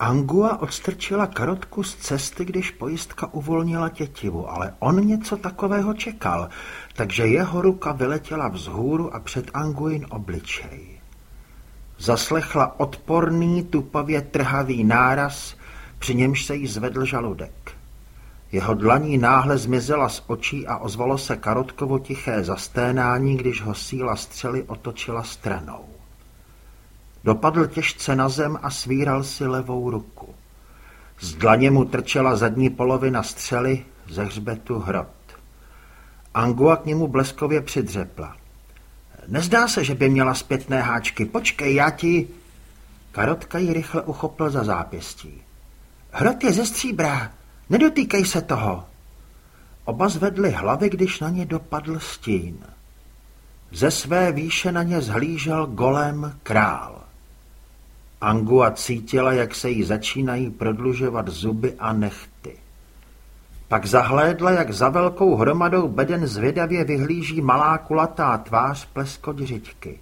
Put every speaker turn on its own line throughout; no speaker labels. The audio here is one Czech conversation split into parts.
Angua odstrčila karotku z cesty, když pojistka uvolnila tětivu, ale on něco takového čekal, takže jeho ruka vyletěla vzhůru a před Anguin obličej. Zaslechla odporný, tupavě trhavý náraz, při němž se jí zvedl žaludek. Jeho dlaní náhle zmizela z očí a ozvalo se karotkovo tiché zasténání, když ho síla střely otočila stranou. Dopadl těžce na zem a svíral si levou ruku. Z dlaně mu trčela zadní polovina střely, ze hřbetu hrot. Angua k němu bleskově přidřepla. Nezdá se, že by měla zpětné háčky. Počkej, já ti... Karotka ji rychle uchopil za zápěstí. Hrot je ze stříbra, nedotýkej se toho. Oba zvedli hlavy, když na ně dopadl stín. Ze své výše na ně zhlížel golem král. Angua cítila, jak se jí začínají prodlužovat zuby a nechty. Pak zahlédla, jak za velkou hromadou beden zvědavě vyhlíží malá kulatá tvář pleskot řiďky.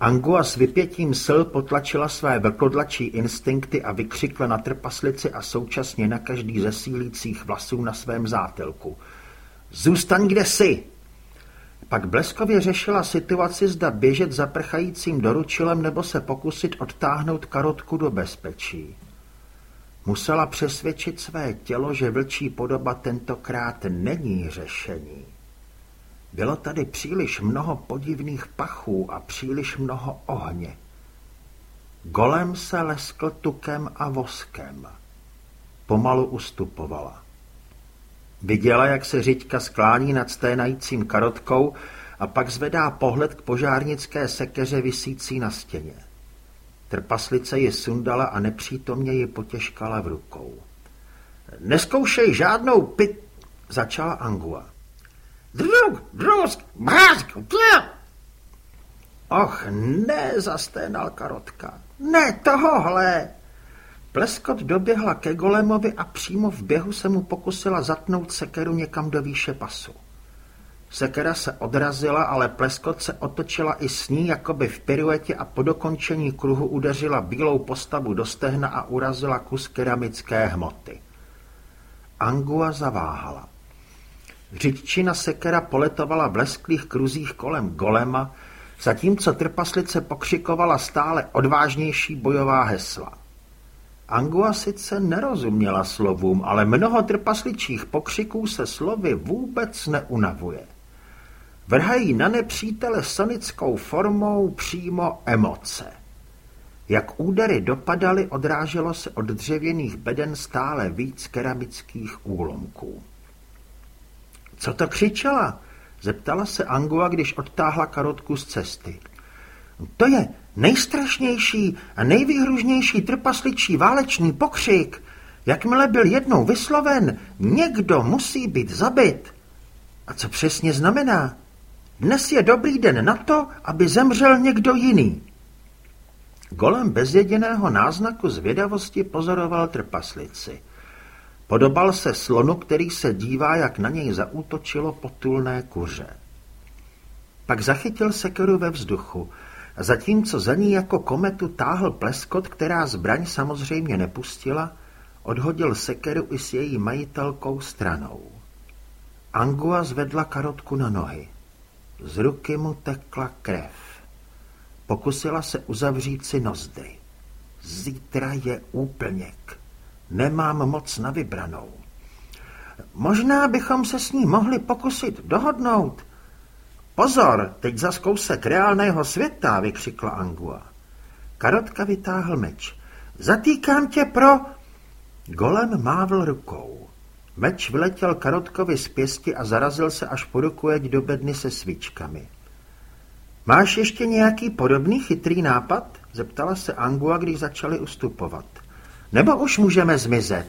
Angua s vypětím sil potlačila své vlkodlačí instinkty a vykřikla na trpaslici a současně na každý ze sílících vlasů na svém zátelku. Zůstaň, kde jsi! Pak bleskově řešila situaci, zda běžet za prchajícím doručilem nebo se pokusit odtáhnout karotku do bezpečí. Musela přesvědčit své tělo, že vlčí podoba tentokrát není řešení. Bylo tady příliš mnoho podivných pachů a příliš mnoho ohně. Golem se leskl tukem a voskem. Pomalu ustupovala. Viděla, jak se řiďka sklání nad sténajícím karotkou a pak zvedá pohled k požárnické sekeře visící na stěně. Trpaslice ji sundala a nepřítomně ji potěžkala v rukou. Neskoušej žádnou pit... začala Angua. Druk, drusk, brásk, Och, ne, zasténal karotka. Ne tohohle. Pleskot doběhla ke golemovi a přímo v běhu se mu pokusila zatnout sekeru někam do výše pasu. Sekera se odrazila, ale pleskot se otočila i s ní, jakoby v piruetě a po dokončení kruhu udeřila bílou postavu do stehna a urazila kus keramické hmoty. Angua zaváhala. Řiččina sekera poletovala v lesklých kruzích kolem golema, zatímco trpaslice pokřikovala stále odvážnější bojová hesla. Angua sice nerozuměla slovům, ale mnoho trpasličích pokřiků se slovy vůbec neunavuje. Vrhají na nepřítele sonickou formou přímo emoce. Jak údery dopadaly, odráželo se od dřevěných beden stále víc keramických úlomků. Co to křičela? Zeptala se Angua, když odtáhla karotku z cesty. To je nejstrašnější a nejvýhružnější trpasličí válečný pokřik. Jakmile byl jednou vysloven, někdo musí být zabit. A co přesně znamená? Dnes je dobrý den na to, aby zemřel někdo jiný. Golem bez jediného náznaku zvědavosti pozoroval trpaslici. Podobal se slonu, který se dívá, jak na něj zaútočilo potulné kuře. Pak zachytil sekeru ve vzduchu zatímco za ní jako kometu táhl pleskot, která zbraň samozřejmě nepustila, odhodil sekeru i s její majitelkou stranou. Angua zvedla karotku na nohy. Z ruky mu tekla krev. Pokusila se uzavřít si nozdry. Zítra je úplněk. Nemám moc na vybranou. Možná bychom se s ní mohli pokusit dohodnout. Pozor, teď za kousek reálného světa, vykřikla Angua. Karotka vytáhl meč. Zatýkám tě pro... Golem mávl rukou. Meč vletěl Karotkovi z pěsti a zarazil se až po rukujeť do bedny se svíčkami. Máš ještě nějaký podobný chytrý nápad? Zeptala se Angua, když začali ustupovat. Nebo už můžeme zmizet?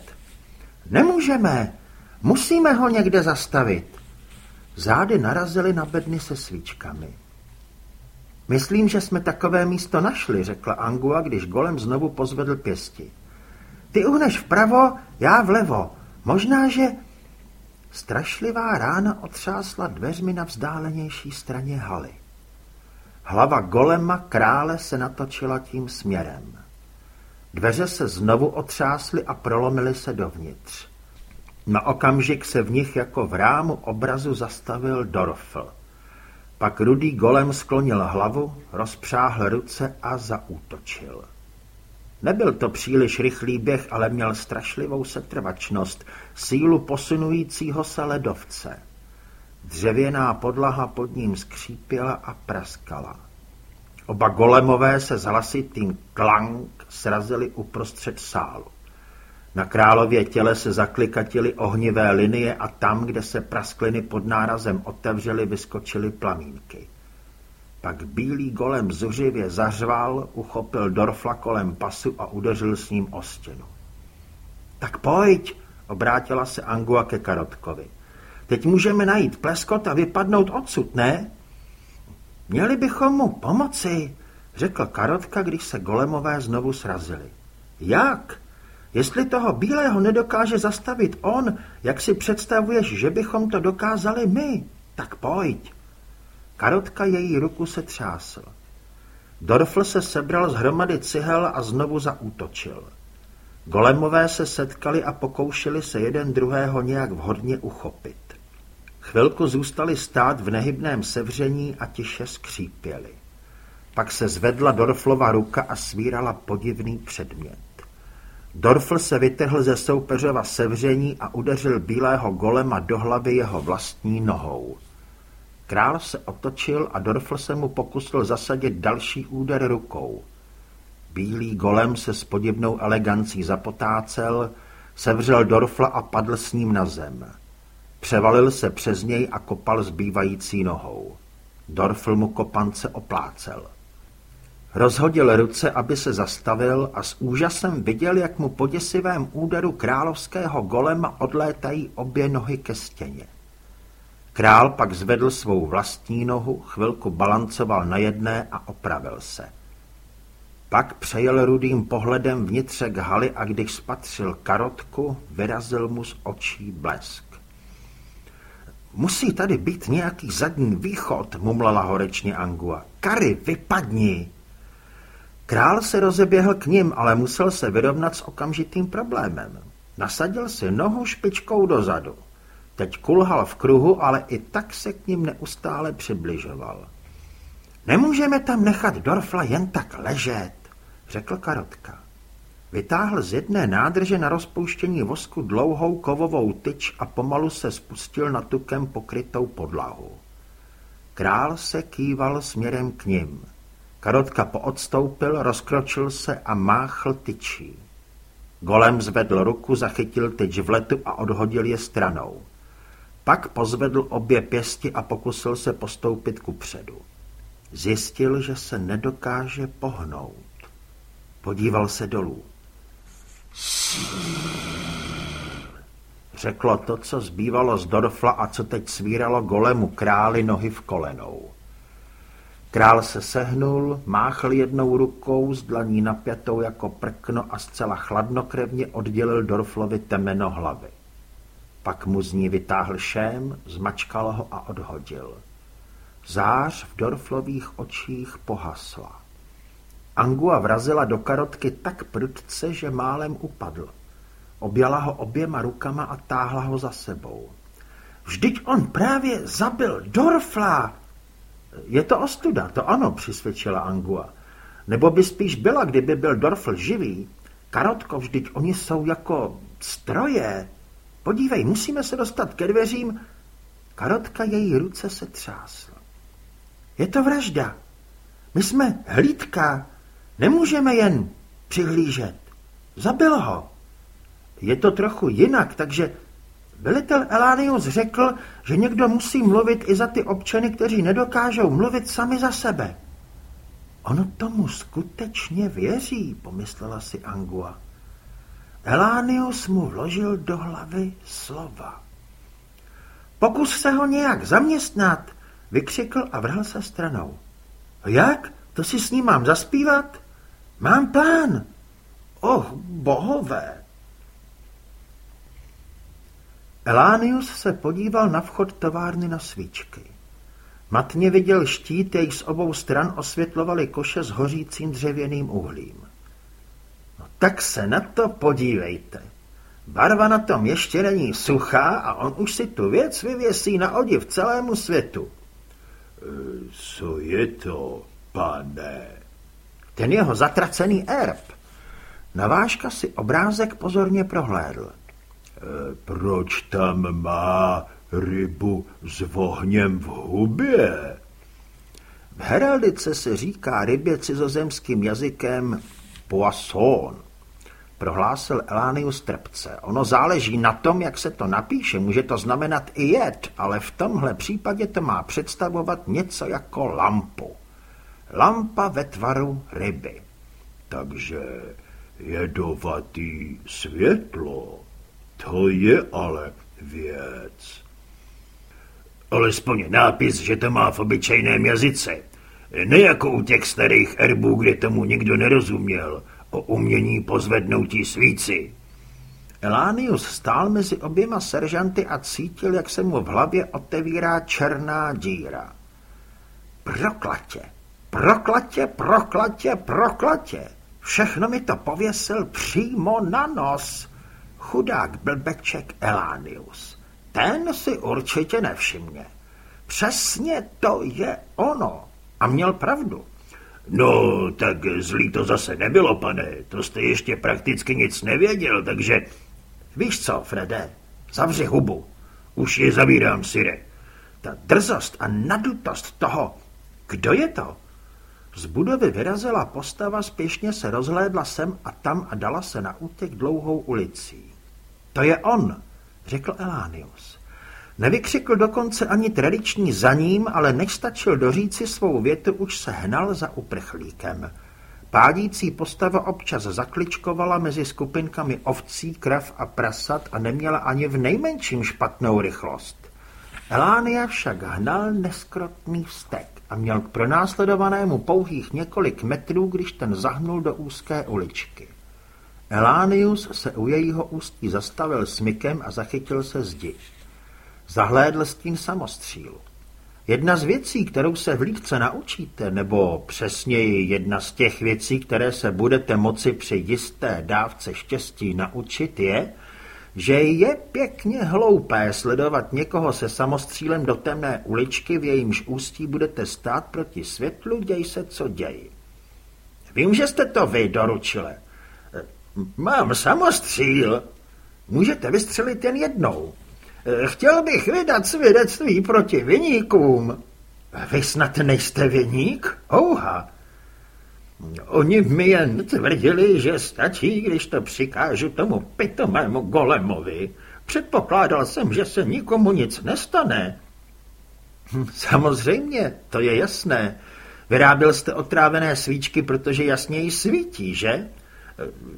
Nemůžeme. Musíme ho někde zastavit. Zády narazily na bedny se svíčkami. Myslím, že jsme takové místo našli, řekla Angua, když golem znovu pozvedl pěsti. Ty uhneš vpravo, já vlevo. Možná, že... Strašlivá rána otřásla dveřmi na vzdálenější straně haly. Hlava golema krále se natočila tím směrem. Dveře se znovu otřásly a prolomily se dovnitř. Na okamžik se v nich jako v rámu obrazu zastavil Dorfl. Pak rudý golem sklonil hlavu, rozpřáhl ruce a zaútočil. Nebyl to příliš rychlý běh, ale měl strašlivou setrvačnost, sílu posunujícího se ledovce. Dřevěná podlaha pod ním skřípěla a praskala. Oba golemové se s hlasitým klank srazili uprostřed sálu. Na králově těle se zaklikatily ohnivé linie a tam, kde se praskliny pod nárazem otevřely, vyskočily plamínky. Pak bílý golem zuřivě zařval, uchopil Dorfla kolem pasu a udeřil s ním o stěnu. Tak pojď, obrátila se Angua ke Karotkovi. Teď můžeme najít pleskot a vypadnout odsud, ne? Měli bychom mu pomoci, řekl Karotka, když se golemové znovu srazili. Jak? Jestli toho bílého nedokáže zastavit on, jak si představuješ, že bychom to dokázali my, tak pojď. Karotka její ruku se třásl. Dorfl se sebral z hromady cihel a znovu zaútočil. Golemové se setkali a pokoušeli se jeden druhého nějak vhodně uchopit. Chvilku zůstali stát v nehybném sevření a tiše skřípěli. Pak se zvedla Dorflova ruka a svírala podivný předmět. Dorfl se vytrhl ze soupeřova sevření a udeřil bílého golema do hlavy jeho vlastní nohou. Král se otočil a Dorfl se mu pokusil zasadit další úder rukou. Bílý golem se s podivnou elegancí zapotácel, sevřel Dorfla a padl s ním na zem. Převalil se přes něj a kopal zbývající nohou. Dorfl mu kopance oplácel. Rozhodil ruce, aby se zastavil a s úžasem viděl, jak mu po děsivém úderu královského golema odlétají obě nohy ke stěně. Král pak zvedl svou vlastní nohu, chvilku balancoval na jedné a opravil se. Pak přejel rudým pohledem vnitřek haly a když spatřil karotku, vyrazil mu z očí blesk. Musí tady být nějaký zadní východ, mumlala horečně Angua. Kary, vypadni! Král se rozeběhl k ním, ale musel se vyrovnat s okamžitým problémem. Nasadil si nohu špičkou dozadu. Teď kulhal v kruhu, ale i tak se k ním neustále přibližoval. Nemůžeme tam nechat Dorfla jen tak ležet, řekl Karotka. Vytáhl z jedné nádrže na rozpouštění vosku dlouhou kovovou tyč a pomalu se spustil na tukem pokrytou podlahu. Král se kýval směrem k ním. Karotka poodstoupil, rozkročil se a máchl tyčí. Golem zvedl ruku, zachytil tyč v letu a odhodil je stranou. Pak pozvedl obě pěsti a pokusil se postoupit ku předu. Zjistil, že se nedokáže pohnout. Podíval se dolů. Řeklo to, co zbývalo z Dorfla a co teď svíralo golemu králi nohy v kolenou. Král se sehnul, máchl jednou rukou s dlaní napjatou jako prkno a zcela chladnokrevně oddělil Dorflovi temeno hlavy. Pak mu z ní vytáhl šém, zmačkal ho a odhodil. Zář v Dorflových očích pohasla. Angua vrazila do karotky tak prudce, že málem upadl. Objala ho oběma rukama a táhla ho za sebou. Vždyť on právě zabil Dorfla! Je to ostuda, to ano, přisvědčila Angua. Nebo by spíš byla, kdyby byl Dorfl živý. Karotko, vždyť oni jsou jako stroje. Podívej, musíme se dostat ke dveřím. Karotka její ruce se třásla. Je to vražda. My jsme hlídka. Nemůžeme jen přihlížet. Zabil ho. Je to trochu jinak, takže velitel Elánius řekl, že někdo musí mluvit i za ty občany, kteří nedokážou mluvit sami za sebe. Ono tomu skutečně věří, pomyslela si Angua. Elánius mu vložil do hlavy slova. Pokus se ho nějak zaměstnat, vykřikl a vrhl se stranou. Jak? To si s ním mám zaspívat? Mám plán. Och, bohové. Elánius se podíval na vchod továrny na svíčky. Matně viděl štít, jej z obou stran osvětlovaly koše s hořícím dřevěným uhlím. No Tak se na to podívejte. Barva na tom ještě není suchá a on už si tu věc vyvěsí na odiv celému světu.
E, co je to, pane?
Ten jeho zatracený erb. Navážka si obrázek pozorně prohlédl.
Proč tam má rybu s vohněm v hubě?
V heraldice se říká rybě cizozemským jazykem poisson prohlásil Elánius trpce. Ono záleží na tom, jak se to napíše. Může to znamenat i jed, ale v tomhle případě to má představovat něco jako lampu. Lampa ve tvaru ryby.
Takže jedovatý světlo, to je ale věc.
Alespoň nápis, že to má v obyčejném jazyce. Ne jako u těch starých erbů, kde tomu nikdo nerozuměl o umění pozvednoutí svíci. Elánius stál mezi oběma seržanty a cítil, jak se mu v hlavě otevírá černá díra. Proklatě, proklatě, proklatě, proklatě. Všechno mi to pověsil přímo na nos. Chudák blbeček Elánius. Ten si určitě nevšimne. Přesně to je ono. A měl pravdu.
No, tak zlý to zase nebylo, pane. To jste ještě prakticky nic nevěděl, takže...
Víš co, Frede, zavři hubu.
Už je zavírám, Sire.
Ta drzost a nadutost toho, kdo je to? Z budovy vyrazila postava, spěšně se rozhlédla sem a tam a dala se na útěk dlouhou ulicí. To je on, řekl Elánius. Nevykřikl dokonce ani tradiční za ním, ale než stačil doříci svou větu, už se hnal za uprchlíkem. Pádící postava občas zakličkovala mezi skupinkami ovcí, krav a prasat a neměla ani v nejmenším špatnou rychlost. Elánia však hnal neskrotný vztek a měl k pronásledovanému pouhých několik metrů, když ten zahnul do úzké uličky. Elánius se u jejího ústí zastavil smykem a zachytil se zdi. Zahlédl s tím samostřílu. Jedna z věcí, kterou se v lípce naučíte, nebo přesněji jedna z těch věcí, které se budete moci při jisté dávce štěstí naučit, je, že je pěkně hloupé sledovat někoho se samostřílem do temné uličky, v jejímž ústí budete stát proti světlu, děj se, co děj. Vím, že jste to vy, doručile. Mám samostříl. Můžete vystřelit jen jednou. Chtěl bych vydat svědectví proti vyníkům. Vy snad nejste vyník? Ouha. Oni mi jen tvrdili, že stačí, když to přikážu tomu pitomému golemovi. Předpokládal jsem, že se nikomu nic nestane. Hm, samozřejmě, to je jasné. Vyráběl jste otrávené svíčky, protože jasněji svítí, že?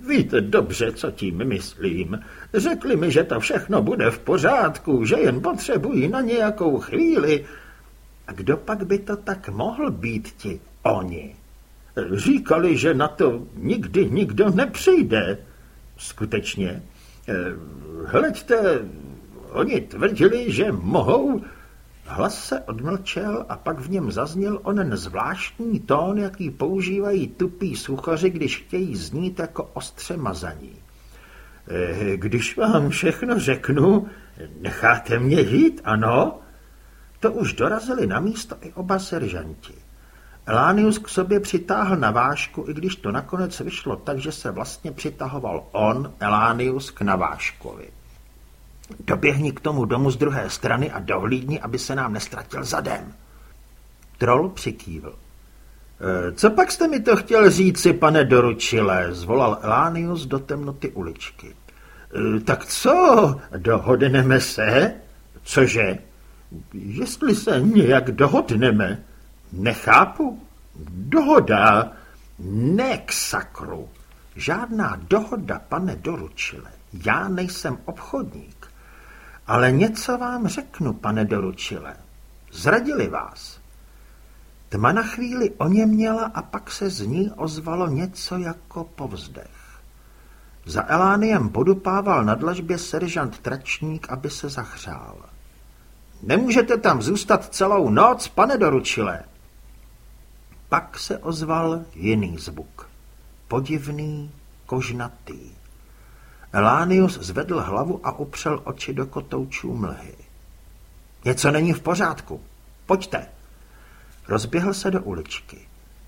Víte dobře, co tím myslím. Řekli mi, že to všechno bude v pořádku, že jen potřebují na nějakou chvíli. A kdo pak by to tak mohl být ti oni? Říkali, že na to nikdy nikdo nepřijde. Skutečně. Eh, hleďte, oni tvrdili, že mohou Hlas se odmlčel a pak v něm zazněl onen zvláštní tón, jaký používají tupí suchoři, když chtějí znít jako ostře mazaní. Eh, když vám všechno řeknu, necháte mě jít, ano? To už dorazili na místo i oba seržanti. Elánius k sobě přitáhl na vášku, i když to nakonec vyšlo tak, že se vlastně přitahoval on, Elánius, k naváškovi. Doběhni k tomu domu z druhé strany a dohlídni, aby se nám nestratil zadem. Troll přikývl. E, co pak jste mi to chtěl říci, pane doručile, zvolal Elánius do temnoty uličky. E, tak co, dohodneme se? Cože? Jestli se nějak dohodneme, nechápu. Dohoda, ne k sakru. Žádná dohoda, pane doručile. Já nejsem obchodník. Ale něco vám řeknu, pane doručile. Zradili vás. Tma na chvíli oněměla a pak se z ní ozvalo něco jako povzdech. Za Elániem podupával na dlažbě seržant Tračník, aby se zachřál. Nemůžete tam zůstat celou noc, pane doručile. Pak se ozval jiný zvuk. Podivný, kožnatý. Elánius zvedl hlavu a upřel oči do kotoučů mlhy. Něco není v pořádku. Pojďte. Rozběhl se do uličky.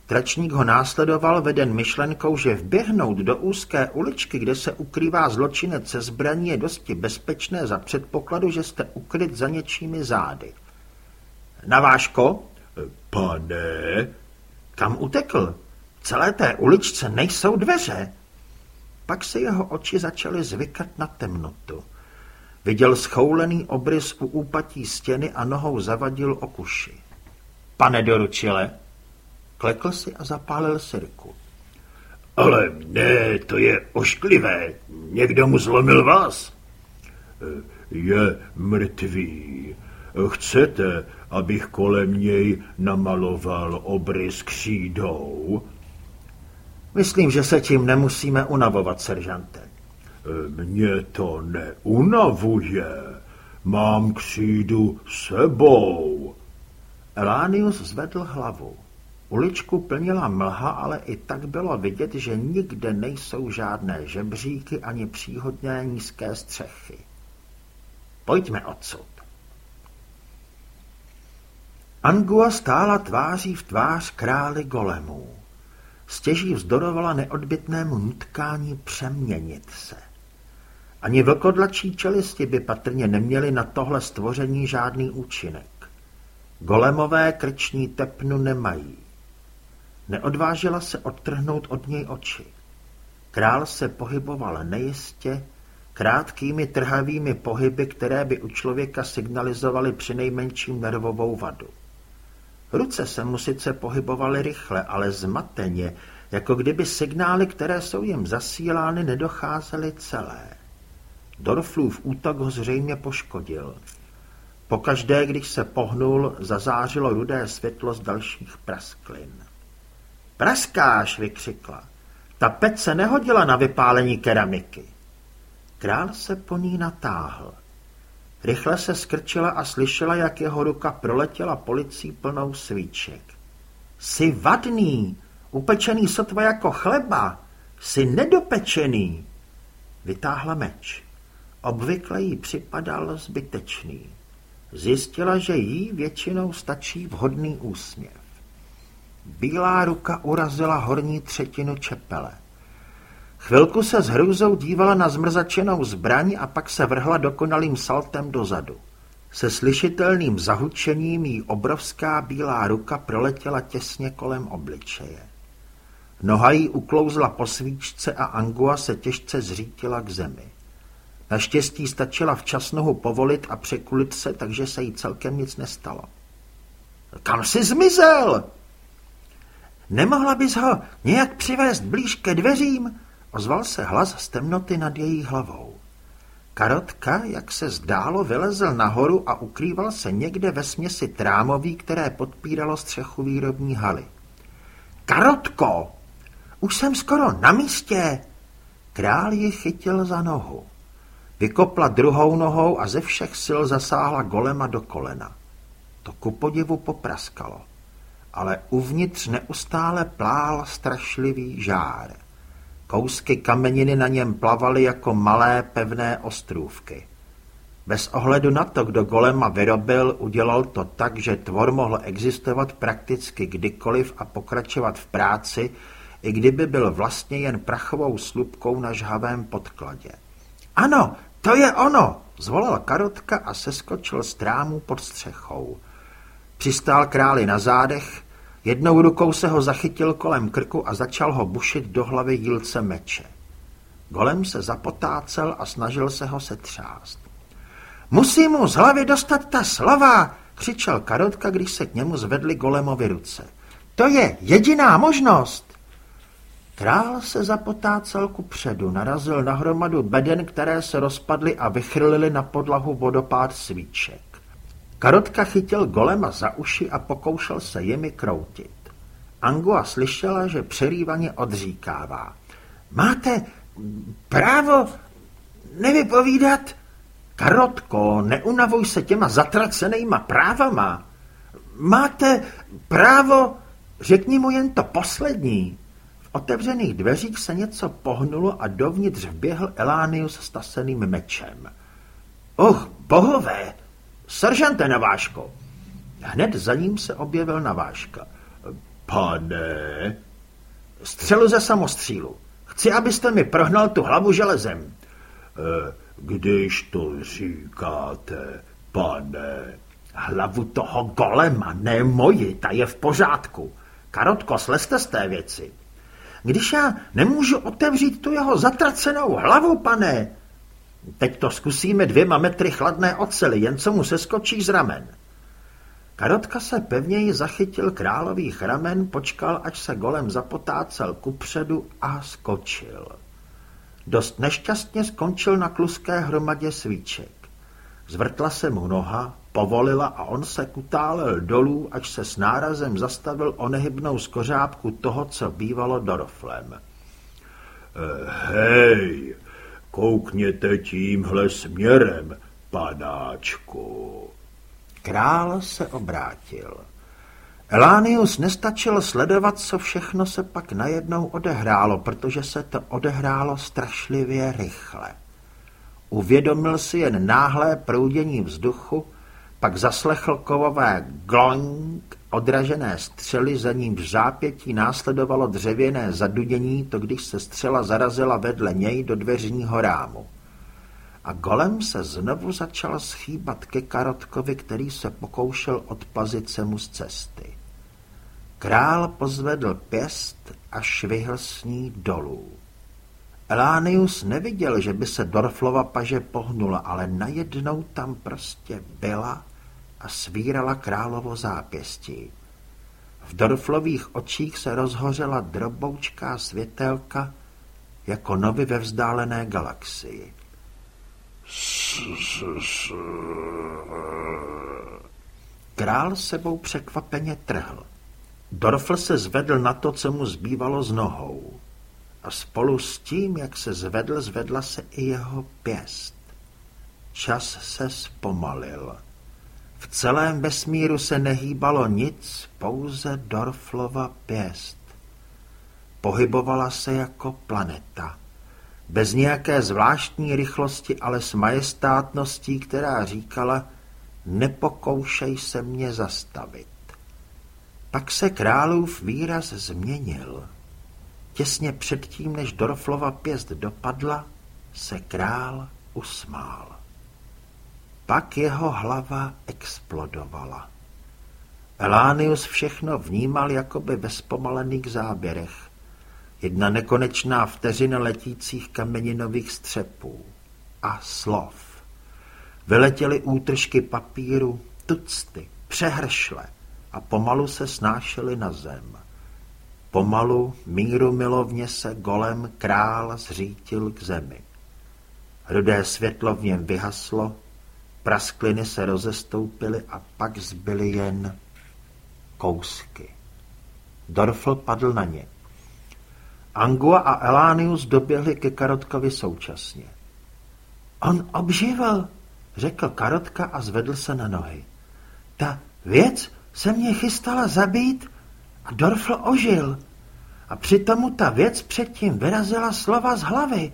Tračník ho následoval veden myšlenkou, že vběhnout do úzké uličky, kde se ukrývá zločinec se zbraní, je dosti bezpečné za předpokladu, že jste ukryt za něčími zády. Naváško?
Pane?
Kam utekl? V celé té uličce nejsou dveře. Pak se jeho oči začaly zvykat na temnotu. Viděl schoulený obrys u úpatí stěny a nohou zavadil okuši. Pane doručile, klekl si a zapálil sirku.
Ale ne, to je ošklivé. Někdo mu zlomil vás. Je mrtvý. Chcete, abych kolem něj namaloval obrys křídou?
Myslím, že se tím nemusíme unavovat, seržante.
Mě to neunavuje. Mám křídu sebou.
Elánius zvedl hlavu. Uličku plnila mlha, ale i tak bylo vidět, že nikde nejsou žádné žebříky ani příhodné nízké střechy. Pojďme odsud. Angua stála tváří v tvář králi golemů. Stěží vzdorovala neodbitnému nutkání přeměnit se. Ani vlkodlačí čelisti by patrně neměly na tohle stvoření žádný účinek. Golemové krční tepnu nemají. Neodvážila se odtrhnout od něj oči. Král se pohyboval nejistě, krátkými trhavými pohyby, které by u člověka signalizovaly přinejmenším nervovou vadu. Ruce se mu sice pohybovaly rychle, ale zmateně, jako kdyby signály, které jsou jim zasílány, nedocházely celé. Dorflův útok ho zřejmě poškodil. Pokaždé, když se pohnul, zazářilo rudé světlo z dalších prasklin. Praskáš, vykřikla. Ta pec se nehodila na vypálení keramiky. Král se po ní natáhl. Rychle se skrčila a slyšela, jak jeho ruka proletěla policí plnou svíček. Jsi vadný, upečený sotva jako chleba, jsi nedopečený. Vytáhla meč. Obvykle jí připadal zbytečný. Zjistila, že jí většinou stačí vhodný úsměv. Bílá ruka urazila horní třetinu čepele. Chvilku se s hrůzou dívala na zmrzačenou zbraň a pak se vrhla dokonalým saltem dozadu. Se slyšitelným zahučením jí obrovská bílá ruka proletěla těsně kolem obličeje. Noha jí uklouzla po svíčce a Angua se těžce zřítila k zemi. Naštěstí stačila včas nohu povolit a překulit se, takže se jí celkem nic nestalo. Kam jsi zmizel? Nemohla bys ho nějak přivést blíž ke dveřím? Ozval se hlas z temnoty nad její hlavou. Karotka, jak se zdálo, vylezl nahoru a ukrýval se někde ve směsi trámoví, které podpíralo střechu výrobní haly. Karotko! Už jsem skoro na místě! Král ji chytil za nohu. Vykopla druhou nohou a ze všech sil zasáhla golema do kolena. To ku podivu popraskalo, ale uvnitř neustále plál strašlivý žár. Kousky kameniny na něm plavaly jako malé pevné ostrůvky. Bez ohledu na to, kdo golema vyrobil, udělal to tak, že tvor mohl existovat prakticky kdykoliv a pokračovat v práci, i kdyby byl vlastně jen prachovou slupkou na žhavém podkladě. Ano, to je ono, zvolal karotka a seskočil z trámu pod střechou. Přistál králi na zádech, jednou rukou se ho zachytil kolem krku a začal ho bušit do hlavy jílce meče. Golem se zapotácel a snažil se ho setřást. Musí mu z hlavy dostat ta slova, křičel karotka, když se k němu zvedly golemovi ruce. To je jediná možnost. Král se zapotácel ku předu, narazil na hromadu beden, které se rozpadly a vychrlily na podlahu vodopád svíček. Karotka chytil golema za uši a pokoušel se jimi kroutit. Angua slyšela, že přerývaně odříkává. Máte právo nevypovídat? Karotko, neunavuj se těma zatracenýma právama. Máte právo, řekni mu jen to poslední otevřených dveřích se něco pohnulo a dovnitř vběhl Elánius s taseným mečem. Och, bohové! Seržante Naváško! Hned za ním se objevil Naváška.
Pane...
Střelu ze samostřílu. Chci, abyste mi prohnal tu hlavu železem.
Eh, když to říkáte, pane...
Hlavu toho golema, ne moji, ta je v pořádku. Karotko, slezte z té věci. Když já nemůžu otevřít tu jeho zatracenou hlavu, pane, teď to zkusíme dvěma metry chladné ocely, jen co mu seskočí z ramen. Karotka se pevněji zachytil králových ramen, počkal, až se golem zapotácel kupředu a skočil. Dost nešťastně skončil na kluské hromadě svíček. Zvrtla se mu noha, povolila a on se kutálel dolů, až se s nárazem zastavil o nehybnou skořápku toho, co bývalo doroflem.
Hej, koukněte tímhle směrem, panáčku.
Král se obrátil. Elánius nestačil sledovat, co všechno se pak najednou odehrálo, protože se to odehrálo strašlivě rychle. Uvědomil si jen náhlé proudění vzduchu, pak zaslechl kovové glong, odražené střely, za ním v zápětí následovalo dřevěné zadudění, to když se střela zarazila vedle něj do dveřního rámu. A golem se znovu začal schýbat ke Karotkovi, který se pokoušel odpazit se mu z cesty. Král pozvedl pěst a švihl s ní dolů. Elánius neviděl, že by se Dorflova paže pohnula, ale najednou tam prostě byla a svírala královo zápěstí. V Dorflových očích se rozhořela droboučká světelka jako novy ve vzdálené galaxii. Král sebou překvapeně trhl. Dorfl se zvedl na to, co mu zbývalo z nohou. A spolu s tím, jak se zvedl, zvedla se i jeho pěst. Čas se zpomalil. V celém vesmíru se nehýbalo nic, pouze Dorflova pěst. Pohybovala se jako planeta. Bez nějaké zvláštní rychlosti, ale s majestátností, která říkala, nepokoušej se mě zastavit. Pak se králův výraz změnil. Těsně předtím, než Dorflova pěst dopadla, se král usmál. Pak jeho hlava explodovala. Elánius všechno vnímal jakoby ve zpomalených záběrech. Jedna nekonečná vteřina letících kameninových střepů. A slov. Vyletěly útržky papíru, tucty, přehršle a pomalu se snášely na zem. Pomalu, míru milovně se golem král zřítil k zemi. Rudé světlo v něm vyhaslo, Praskliny se rozestoupily a pak zbyly jen kousky. Dorfl padl na ně. Angua a Elánius doběhli ke Karotkovi současně. On obživil, řekl Karotka a zvedl se na nohy. Ta věc se mě chystala zabít a Dorfl ožil. A přitom ta věc předtím vyrazila slova z hlavy.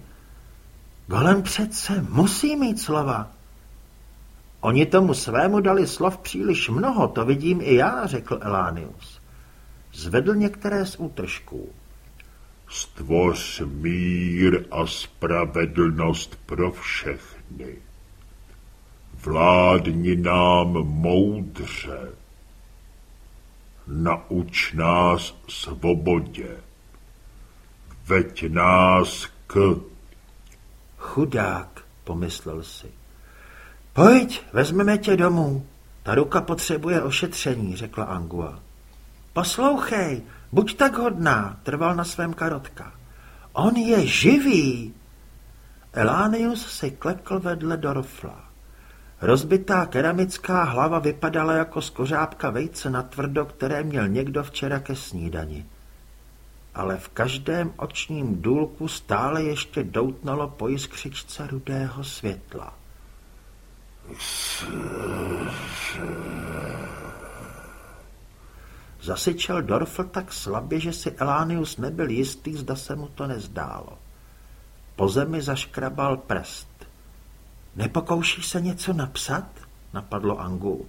Golem přece musí mít slova. Oni tomu svému dali slov příliš mnoho, to vidím i já, řekl Elánius. Zvedl některé z útržků.
Stvoř mír a spravedlnost pro všechny. Vládni nám moudře. Nauč nás svobodě. Veď nás k...
Chudák, pomyslel si. Pojď, vezmeme tě domů. Ta ruka potřebuje ošetření, řekla Angua. Poslouchej, buď tak hodná, trval na svém karotka. On je živý. Elánius si klekl vedle Dorfla. Rozbitá keramická hlava vypadala jako skořápka vejce na tvrdo, které měl někdo včera ke snídani. Ale v každém očním důlku stále ještě doutnalo po jiskřičce rudého světla. Zasyčel Dorfl tak slabě, že si Elánius nebyl jistý, zda se mu to nezdálo. Po zemi zaškrabal prst. Nepokoušíš se něco napsat? napadlo Angu.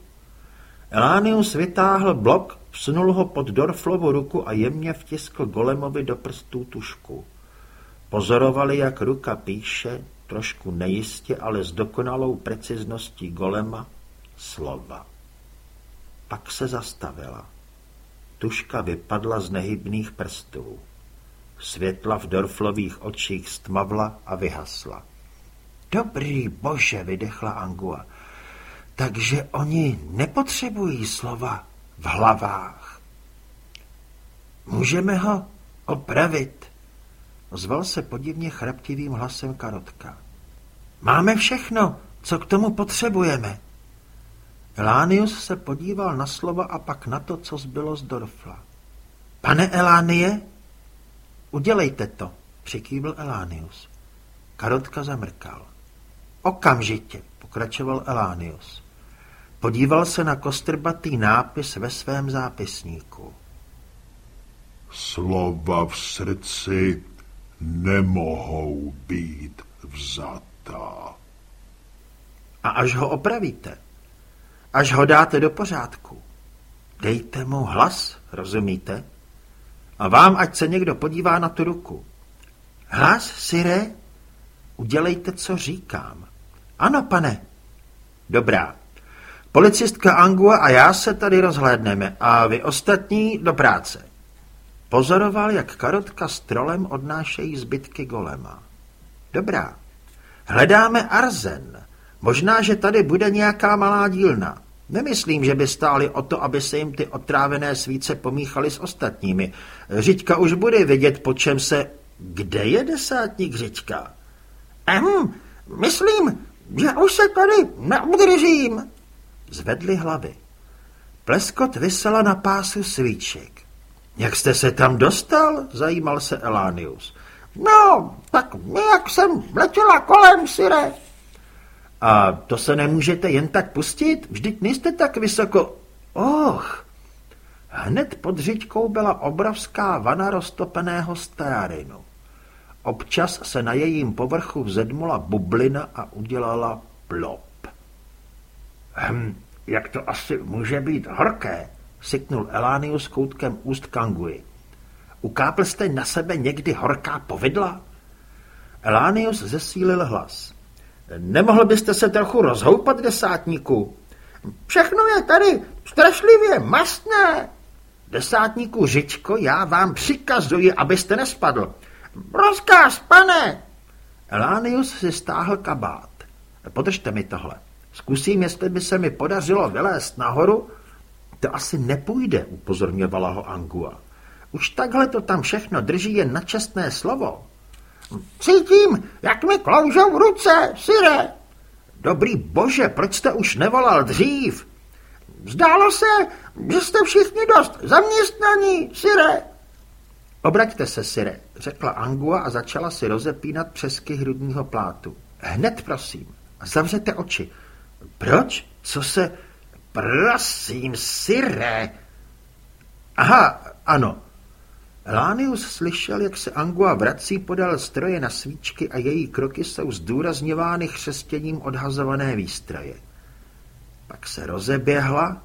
Elánius vytáhl blok, vsunul ho pod Dorflovu ruku a jemně vtiskl Golemovi do prstů tušku. Pozorovali, jak ruka píše, trošku nejistě, ale s dokonalou precizností Golema, slova. Pak se zastavila. Tuška vypadla z nehybných prstů. Světla v Dorflových očích stmavla a vyhasla. Dobrý bože, vydechla Angua. Takže oni nepotřebují slova v hlavách. Můžeme ho opravit, ozval se podivně chraptivým hlasem Karotka. Máme všechno, co k tomu potřebujeme. Elánius se podíval na slova a pak na to, co zbylo z Dorfla. Pane Elánie, udělejte to, přikývil Elánius. Karotka zamrkal. Okamžitě, pokračoval Elánius. Podíval se na kostrbatý nápis ve svém zápisníku.
Slova v srdci nemohou být vzatá.
A až ho opravíte, až ho dáte do pořádku, dejte mu hlas, rozumíte? A vám, ať se někdo podívá na tu ruku. Hlas, Sire? Udělejte, co říkám. Ano, pane. Dobrá. Policistka Angua a já se tady rozhlédneme a vy ostatní do práce. Pozoroval, jak karotka s trolem odnášejí zbytky golema. Dobrá. Hledáme arzen. Možná, že tady bude nějaká malá dílna. Nemyslím, že by stáli o to, aby se jim ty otrávené svíce pomíchaly s ostatními. Řiďka už bude vědět, po čem se... Kde je desátník Řiďka? Ehm, myslím, že už se tady neudržím. Zvedli hlavy. Pleskot vysela na pásu svíček. Jak jste se tam dostal? Zajímal se Elánius. No, tak nějak jsem letěla kolem, Sire. A to se nemůžete jen tak pustit? Vždyť nejste tak vysoko. Och! Hned pod řiďkou byla obrovská vana roztopeného stearinu. Občas se na jejím povrchu vzedmula bublina a udělala plop. Hm, jak to asi může být horké, syknul Elánius koutkem úst Kangui. Ukápl jste na sebe někdy horká povidla? Elánius zesílil hlas. Nemohl byste se trochu rozhoupat, desátníku? Všechno je tady strašlivě mastné. Desátníku Řičko, já vám přikazuji, abyste nespadl. Rozkaz, pane! Elánius si stáhl kabát. Podržte mi tohle. Zkusím, jestli by se mi podařilo vylézt nahoru. To asi nepůjde, upozorňovala ho Angua. Už takhle to tam všechno drží jen na čestné slovo. Cítím, jak mi kloužou ruce, Sire. Dobrý bože, proč jste už nevolal dřív? Zdálo se, že jste všichni dost zaměstnaní, Sire. Obraťte se, Sire, řekla Angua a začala si rozepínat přesky hrudního plátu. Hned, prosím, zavřete oči. Proč? Co se... Prosím, Sire. Aha, ano, Lánius slyšel, jak se Angua vrací podal stroje na svíčky a její kroky jsou zdůrazňovány chřestěním odhazované výstroje. Pak se rozeběhla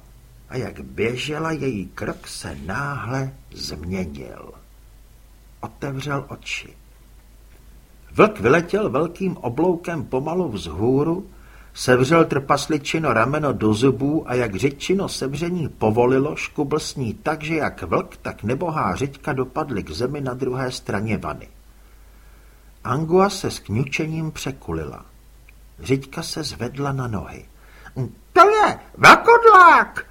a jak běžela, její krok se náhle změnil. Otevřel oči. Vlk vyletěl velkým obloukem pomalu vzhůru Sevřel trpasličino rameno do zubů a jak řečino sevření povolilo, škubl s ní tak, že jak vlk, tak nebohá řiďka dopadly k zemi na druhé straně vany. Angua se s kňučením překulila. Řiďka se zvedla na nohy. To je velkodlák!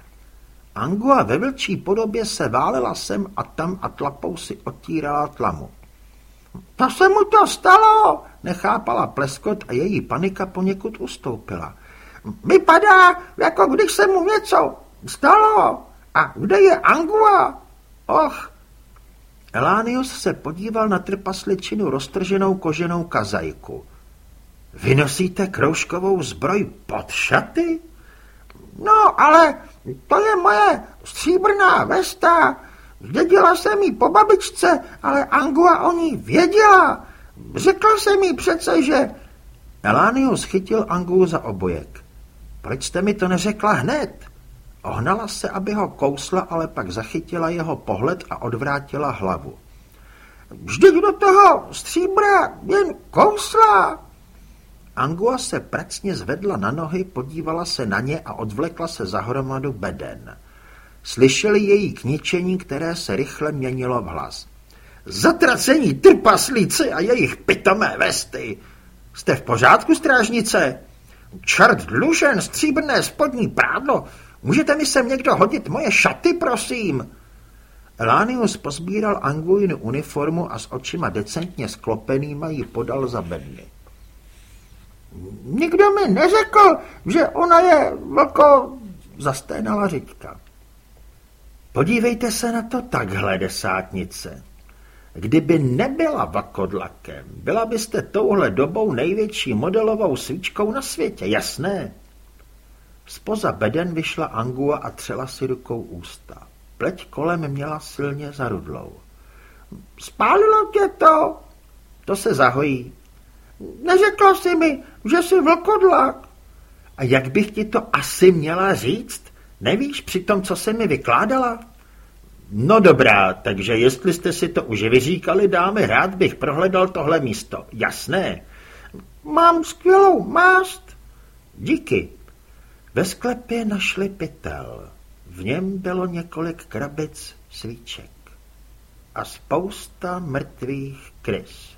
Angua ve vlčí podobě se válela sem a tam a tlapou si otírala tlamu. To se mu to stalo, nechápala pleskot a její panika poněkud ustoupila. Vypadá, jako když se mu něco stalo. A kde je Angua? Och. Elánius se podíval na trpasličinu roztrženou koženou kazajku. Vy nosíte kroužkovou zbroj pod šaty? No, ale To je moje stříbrná vesta. Zdědila jsem ji po babičce, ale Angua o ní věděla. Řekla jsem jí přece, že... Elánius chytil Angu za obojek. Proč jste mi to neřekla hned? Ohnala se, aby ho kousla, ale pak zachytila jeho pohled a odvrátila hlavu. Vždyť do toho stříbra jen kousla. Angua se pracně zvedla na nohy, podívala se na ně a odvlekla se za hromadu beden. Slyšeli její kničení, které se rychle měnilo v hlas. Zatracení trpaslíci a jejich pitomé vesty! Jste v pořádku, strážnice? Čert dlužen, stříbrné spodní prádlo. Můžete mi sem někdo hodit moje šaty, prosím? Elánius pozbíral Anguinu uniformu a s očima decentně sklopenýma ji podal za bedny. Nikdo mi neřekl, že ona je vlko... Zasténala Řiďka. Podívejte se na to takhle, desátnice. Kdyby nebyla vakodlakem, byla byste touhle dobou největší modelovou svíčkou na světě, jasné? Spoza beden vyšla Angua a třela si rukou ústa. Pleť kolem měla silně zarudlou. Spálilo tě to? To se zahojí. Neřekla jsi mi, že jsi vlkodlak. A jak bych ti to asi měla říct? Nevíš při tom, co se mi vykládala? No dobrá, takže jestli jste si to už vyříkali, dámy, rád bych prohledal tohle místo. Jasné. Mám skvělou mást. Díky. Ve sklepě našli pytel. V něm bylo několik krabic svíček a spousta mrtvých krys.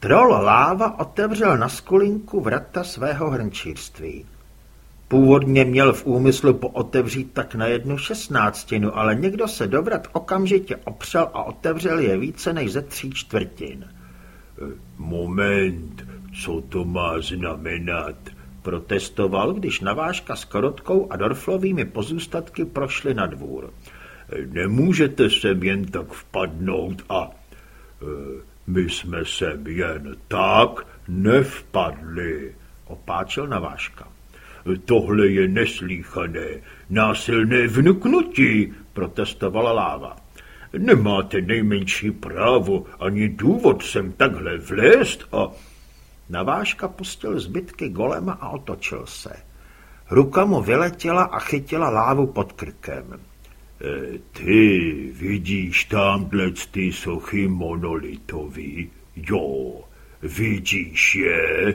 Trol Láva otevřel na skulinku vrata svého hrnčírství. Původně měl v úmyslu pootevřít tak na jednu šestnáctinu, ale někdo se do vrat okamžitě opřel a otevřel je více než ze tří čtvrtin.
Moment, co to má znamenat?
Protestoval, když navážka s korotkou a Dorflovými pozůstatky prošli na dvůr.
Nemůžete sem jen tak vpadnout a... E, my jsme sem jen tak nevpadli,
opáčil navážka.
Tohle je neslíchané, násilné vnuknutí, protestovala láva. Nemáte nejmenší právo ani důvod sem takhle vlézt a...
Navážka pustil zbytky golema a otočil se. Ruka mu vyletěla a chytila lávu pod krkem. E,
ty vidíš tamhle ty sochy monolitový? Jo, vidíš je?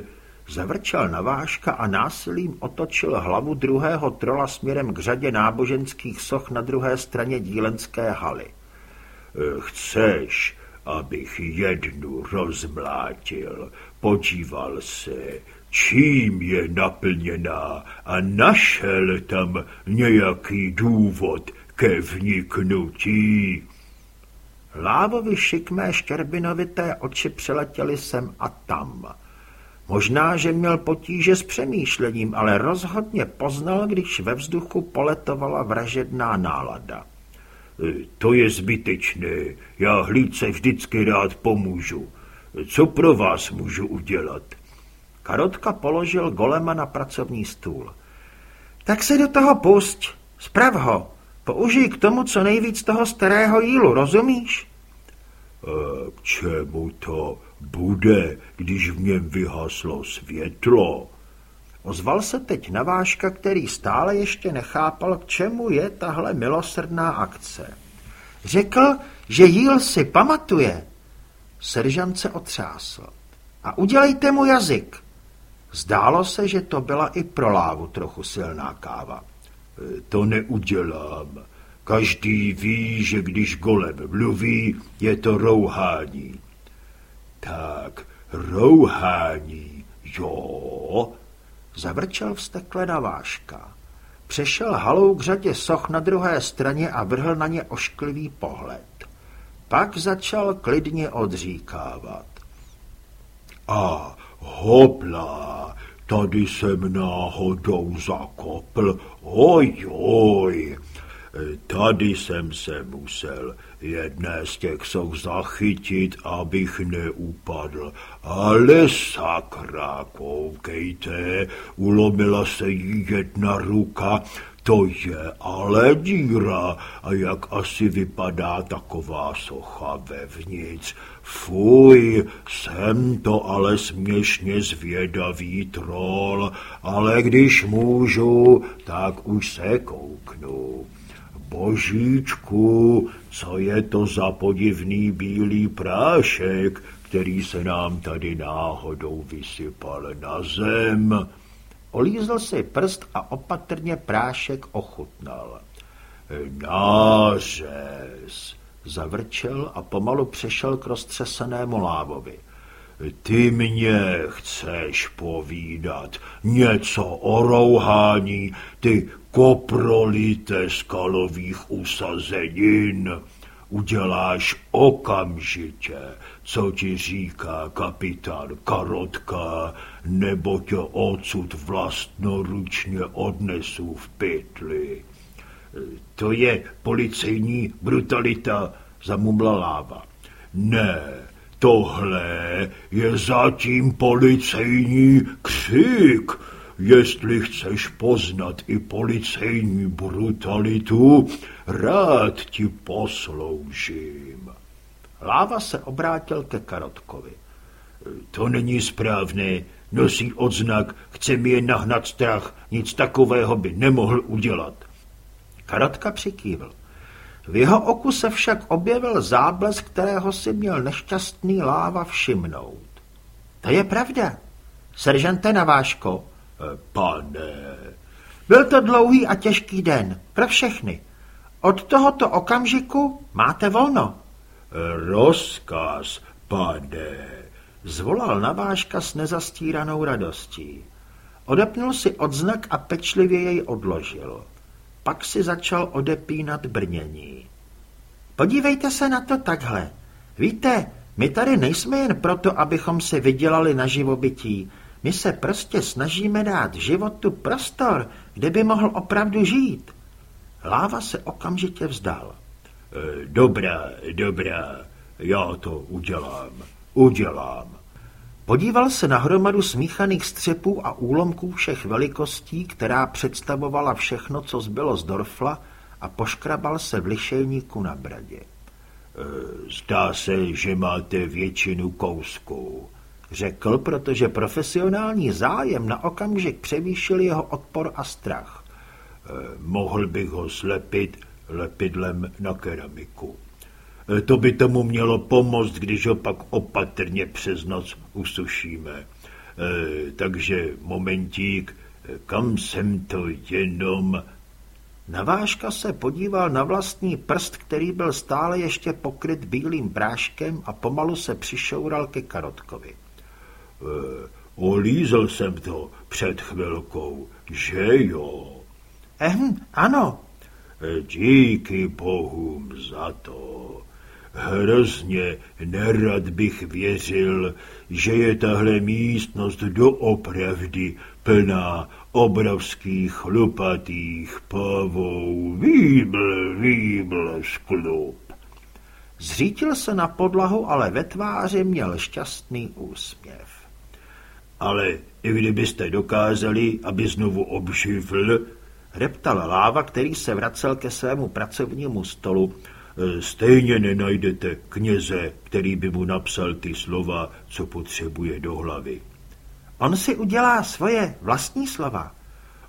Zavrčel navážka a násilím otočil hlavu druhého trola směrem k řadě náboženských soch na druhé straně dílenské haly.
Chceš, abych jednu rozmlátil, podíval se, čím je naplněná a našel tam nějaký důvod ke vniknutí.
Lávovi šikmé štěrbinovité oči přeletěly sem a tam. Možná, že měl potíže s přemýšlením, ale rozhodně poznal, když ve vzduchu poletovala vražedná nálada.
To je zbytečné, já hlídce vždycky rád pomůžu. Co pro vás můžu udělat?
Karotka položil golema na pracovní stůl. Tak se do toho pusť, sprav ho. Použij k tomu co nejvíc toho starého jílu, rozumíš?
E, k čemu to bude, když v něm vyhaslo světlo?
Ozval se teď navážka, který stále ještě nechápal, k čemu je tahle milosrdná akce. Řekl, že jíl si pamatuje, Seržant se otřásl. A udělejte mu jazyk. Zdálo se, že to byla i pro lávu trochu silná káva.
E, to neudělám. Každý ví, že když golem mluví, je to rouhání. Tak, rouhání, jo?
Zavrčel vstekle na váška. Přešel halou k řadě soch na druhé straně a vrhl na ně ošklivý pohled. Pak začal klidně odříkávat.
A hopla, tady jsem náhodou zakopl, oj, oj,
Tady jsem se musel jedné z těch soch zachytit, abych neupadl. Ale sakra, koukejte, ulomila se jí jedna ruka, to je ale díra a jak asi vypadá taková socha vevnitř. Fuj, jsem to ale směšně zvědavý trol, ale když můžu, tak už se kouknu. Božíčku, co je to za podivný bílý prášek, který se nám tady náhodou vysypal na zem? Olízl si prst a opatrně prášek ochutnal. Nářez, zavrčel a pomalu přešel k roztřesenému lávovi. Ty mě chceš povídat něco o rouhání, ty koprolité skalových usazenin. Uděláš okamžitě, co ti říká kapitán Karotka, nebo tě odsud vlastnoručně odnesu v pytli. To je policejní brutalita, zamumla láva. Ne, tohle je zatím policejní křik. Jestli chceš poznat i policejní brutalitu, rád ti posloužím. Láva se obrátil ke Karotkovi. To není správné, nosí odznak, chce mi je nahnat strach, nic takového by nemohl udělat. Karotka přikývl. V jeho oku se však objevil záblesk, kterého si měl nešťastný láva všimnout. To je pravda. Seržante Naváško. E, pane.
Byl to dlouhý a těžký den. Pro všechny. Od tohoto okamžiku máte volno.
E, rozkaz, pane.
Zvolal Naváška s nezastíranou radostí. Odepnul si odznak a pečlivě jej odložil. Pak si začal odepínat brnění. Podívejte se na to takhle. Víte, my tady nejsme jen proto, abychom si vydělali na živobytí. My se prostě snažíme dát životu prostor, kde by mohl opravdu žít. Láva se okamžitě vzdal.
E, dobrá, dobrá, já to udělám, udělám.
Podíval se na hromadu smíchaných střepů a úlomků všech velikostí, která představovala všechno, co zbylo z Dorfla, a poškrabal se v lišejníku na bradě. E,
zdá se, že máte většinu kousků,
řekl, protože profesionální zájem na okamžik převýšil jeho odpor a strach.
E, mohl bych ho slepit lepidlem na keramiku. To by tomu mělo pomoct, když ho pak opatrně přes noc usušíme. E, takže momentík, kam jsem to jenom...
Navážka se podíval na vlastní prst, který byl stále ještě pokryt bílým práškem a pomalu se přišoural ke Karotkovi. E,
olízl jsem to před chvilkou, že jo?
Ehm, ano.
E, díky bohům za to. Hrozně nerad bych věřil, že je tahle místnost doopravdy plná obrovských chlupatých pavou. Výbl, výbl, sklup.
Zřítil se na podlahu, ale ve tváři měl šťastný úsměv.
Ale i kdybyste dokázali, aby znovu obživl,
reptal láva, který se vracel ke svému pracovnímu stolu,
stejně nenajdete kněze, který by mu napsal ty slova, co potřebuje do hlavy.
On si udělá svoje vlastní slova.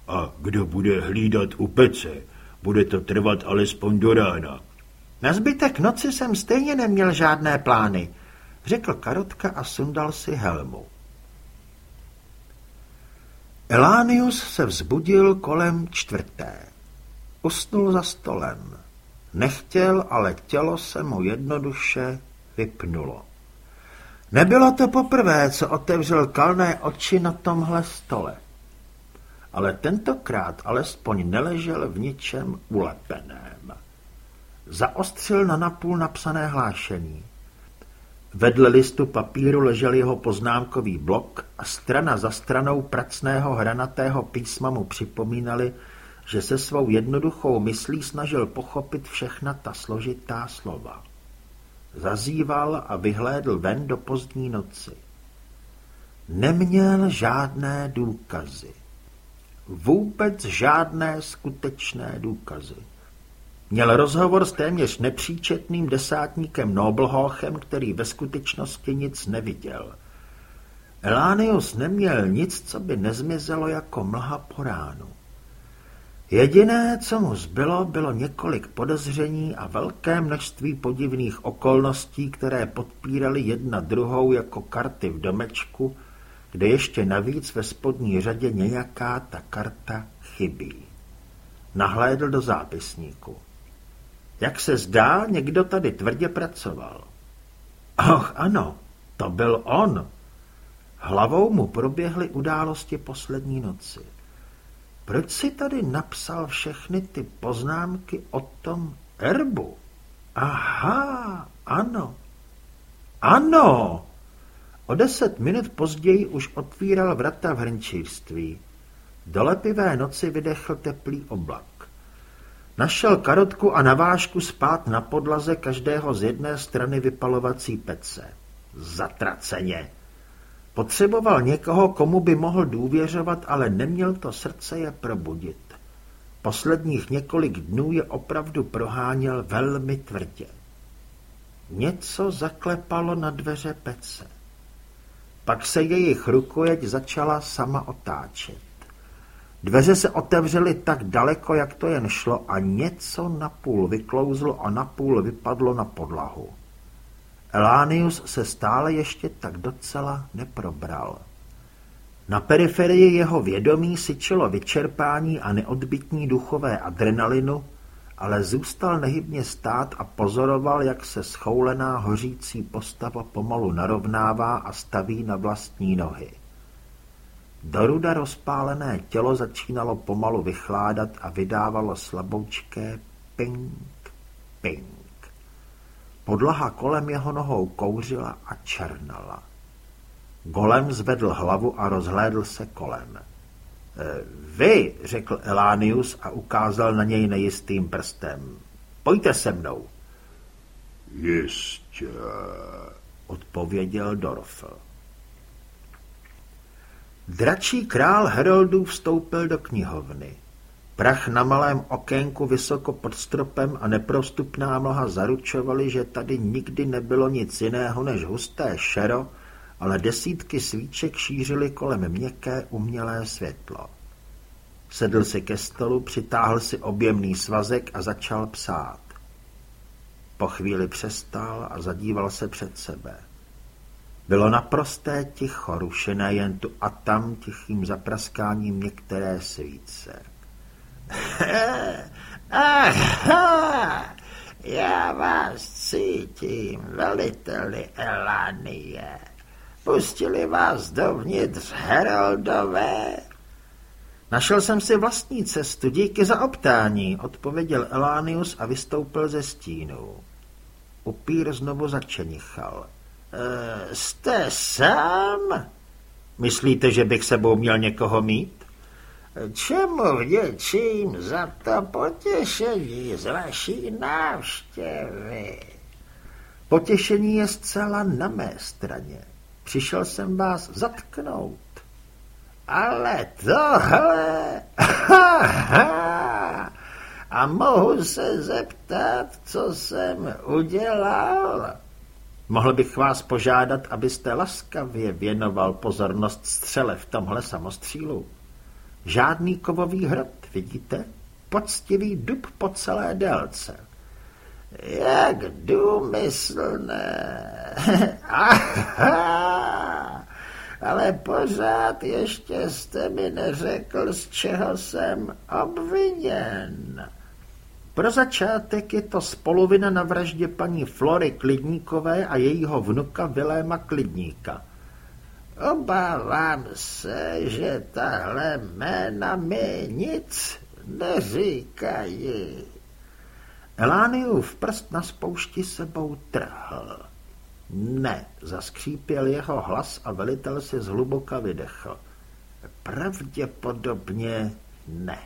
A kdo bude hlídat u pece, bude to trvat alespoň do rána.
Na zbytek noci jsem stejně neměl žádné plány, řekl Karotka a sundal si helmu. Elánius se vzbudil kolem čtvrté. Usnul za stolem. Nechtěl, ale tělo se mu jednoduše vypnulo. Nebylo to poprvé, co otevřel kalné oči na tomhle stole. Ale tentokrát alespoň neležel v ničem ulepeném. Zaostřil na napůl napsané hlášení. Vedle listu papíru ležel jeho poznámkový blok a strana za stranou pracného hranatého písma mu připomínali,
že se svou jednoduchou myslí snažil pochopit všechna ta složitá slova. Zazýval a vyhlédl ven do pozdní noci. Neměl žádné důkazy. Vůbec žádné skutečné důkazy. Měl rozhovor s téměř nepříčetným desátníkem Noblhochem, který ve skutečnosti nic neviděl. Elánius neměl nic, co by nezmizelo jako mlha po ránu. Jediné, co mu zbylo, bylo několik podezření a velké množství podivných okolností, které podpíraly jedna druhou jako karty v domečku, kde ještě navíc ve spodní řadě nějaká ta karta chybí. Nahlédl do zápisníku. Jak se zdá, někdo tady tvrdě pracoval. Och, ano, to byl on. Hlavou mu proběhly události poslední noci. Proč si tady napsal všechny ty poznámky o tom erbu? Aha, ano. Ano! O deset minut později už otvíral vrata v hrnčířství. Do lepivé noci vydechl teplý oblak. Našel karotku a navážku spát na podlaze každého z jedné strany vypalovací pece. Zatraceně. Potřeboval někoho, komu by mohl důvěřovat, ale neměl to srdce je probudit. Posledních několik dnů je opravdu proháněl velmi tvrdě. Něco zaklepalo na dveře pece. Pak se jejich rukojeť začala sama otáčet. Dveře se otevřely tak daleko, jak to jen šlo a něco napůl vyklouzlo a napůl vypadlo na podlahu. Elánius se stále ještě tak docela neprobral. Na periferii jeho vědomí syčilo vyčerpání a neodbitní duchové adrenalinu, ale zůstal nehybně stát a pozoroval, jak se schoulená hořící postava pomalu narovnává a staví na vlastní nohy. Doruda rozpálené tělo začínalo pomalu vychládat a vydávalo slaboučké ping, ping. Podlaha kolem jeho nohou kouřila a černala. Golem zvedl hlavu a rozhlédl se kolem. E, vy, řekl Elánius a ukázal na něj nejistým prstem. Pojďte se mnou.
Jistě,
odpověděl Dorfl. Dračí král Heroldů vstoupil do knihovny. Prach na malém okénku vysoko pod stropem a neprostupná mlha zaručovali, že tady nikdy nebylo nic jiného než husté šero, ale desítky svíček šířily kolem měkké umělé světlo. Sedl si ke stolu, přitáhl si objemný svazek a začal psát. Po chvíli přestal a zadíval se před sebe. Bylo naprosté ticho, rušené jen tu a tam tichým zapraskáním některé svíce.
Já vás cítím, veliteli Elanie. Pustili vás dovnitř Heroldové?
Našel jsem si vlastní cestu, díky za optání, odpověděl Elánius a vystoupil ze stínu. Upír znovu začenichal.
E, jste sám?
Myslíte, že bych sebou měl někoho mít?
Čemu vděčím za to potěšení z vaší návštěvy?
Potěšení je zcela na mé straně. Přišel jsem vás zatknout.
Ale tohle... A mohu se zeptat, co jsem udělal?
Mohl bych vás požádat, abyste laskavě věnoval pozornost střele v tomhle samostřílu. Žádný kovový hrot, vidíte? Poctivý dub po celé délce.
Jak důmyslné. Ale pořád ještě jste mi neřekl, z čeho jsem obviněn.
Pro začátek je to spolovina na vraždě paní Flory Klidníkové a jejího vnuka Viléma Klidníka.
Obávám se, že tahle jména mi nic neříkají.
Elániův prst na spoušti sebou trhl. Ne, zaskřípěl jeho hlas a velitel si zhluboka vydechl. Pravděpodobně ne.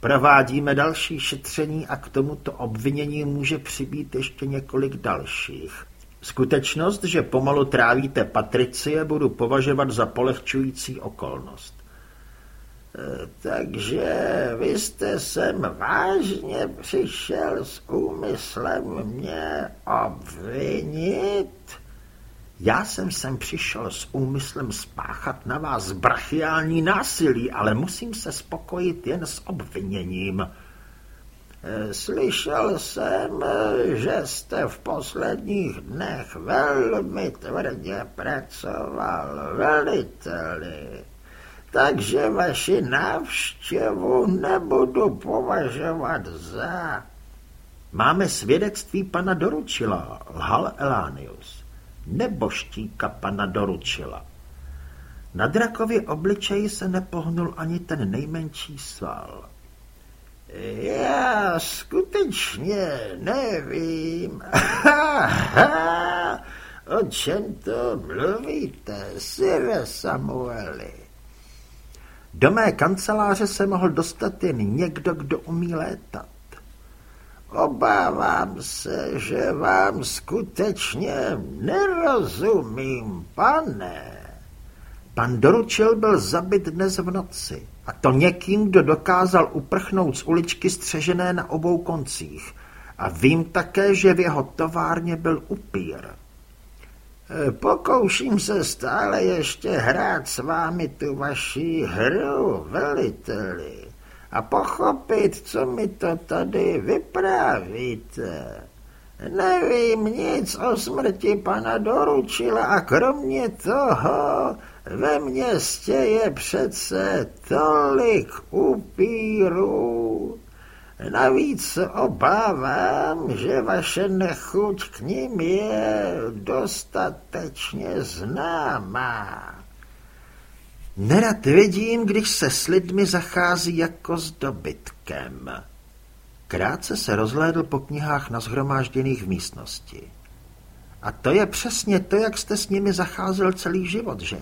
Provádíme další šetření a k tomuto obvinění může přibýt ještě několik dalších. Skutečnost, že pomalu trávíte Patricie, budu považovat za polehčující okolnost.
E, takže vy jste sem vážně přišel s úmyslem mě obvinit?
Já jsem sem přišel s úmyslem spáchat na vás brachiální násilí, ale musím se spokojit jen s obviněním.
Slyšel jsem, že jste v posledních dnech velmi tvrdě pracoval veliteli, takže vaši návštěvu nebudu považovat za...
Máme svědectví pana Doručila, lhal Elánius. Neboštíka pana Doručila. Na drakově obličeji se nepohnul ani ten nejmenší sval.
Já skutečně nevím. o čem to mluvíte, Sire Samueli?
Do mé kanceláře se mohl dostat jen někdo, kdo umí létat.
Obávám se, že vám skutečně nerozumím, pane.
Pan Doručil byl zabit dnes v noci. A to někým, kdo dokázal uprchnout z uličky střežené na obou koncích. A vím také, že v jeho továrně byl upír.
E, pokouším se stále ještě hrát s vámi tu vaši hru, veliteli, a pochopit, co mi to tady vyprávíte. Nevím nic o smrti pana Doručila a kromě toho ve městě je přece tolik upírů. Navíc obávám, že vaše nechuť k ním je dostatečně známá.
Nerad vidím, když se s lidmi zachází jako s dobytkem. Krátce se rozhlédl po knihách nazhromážděných v místnosti. A to je přesně to, jak jste s nimi zacházel celý život, že?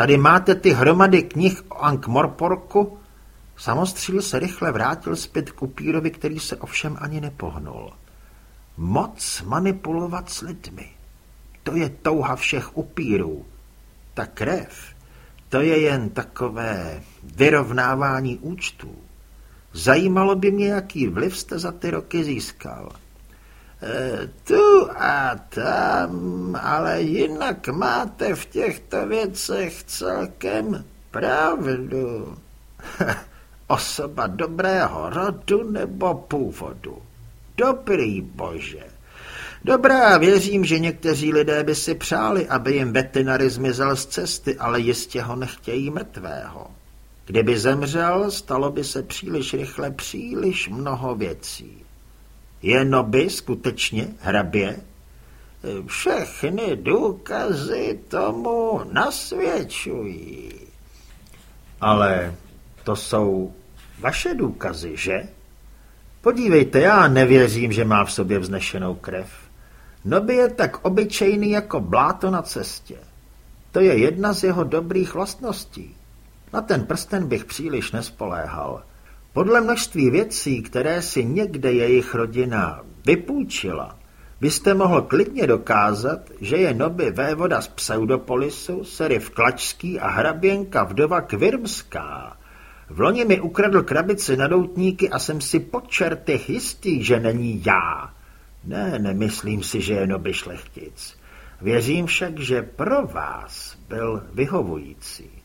Tady máte ty hromady knih o Ankh-Morporku. Samostříl se rychle vrátil zpět k upírovi, který se ovšem ani nepohnul. Moc manipulovat s lidmi. To je touha všech upírů. Ta krev, to je jen takové vyrovnávání účtů. Zajímalo by mě, jaký vliv jste za ty roky získal.
E, tu a tam, ale jinak máte v těchto věcech celkem pravdu.
Osoba dobrého rodu nebo původu. Dobrý bože. Dobrá, věřím, že někteří lidé by si přáli, aby jim veterinary zmizel z cesty, ale jistě ho nechtějí mrtvého. Kdyby zemřel, stalo by se příliš rychle příliš mnoho věcí. Je by skutečně hrabě?
Všechny důkazy tomu nasvědčují.
Ale to jsou vaše důkazy, že? Podívejte, já nevěřím, že má v sobě vznešenou krev. Noby je tak obyčejný jako bláto na cestě. To je jedna z jeho dobrých vlastností. Na ten prsten bych příliš nespoléhal. Podle množství věcí, které si někde jejich rodina vypůjčila, byste mohl klidně dokázat, že je Noby vévoda z Pseudopolisu, serif Klačský a hraběnka vdova Kvirmská. V loni mi ukradl krabici na doutníky a jsem si po čertech jistý, že není já. Ne, nemyslím si, že je Noby šlechtic. Věřím však, že pro vás byl vyhovující.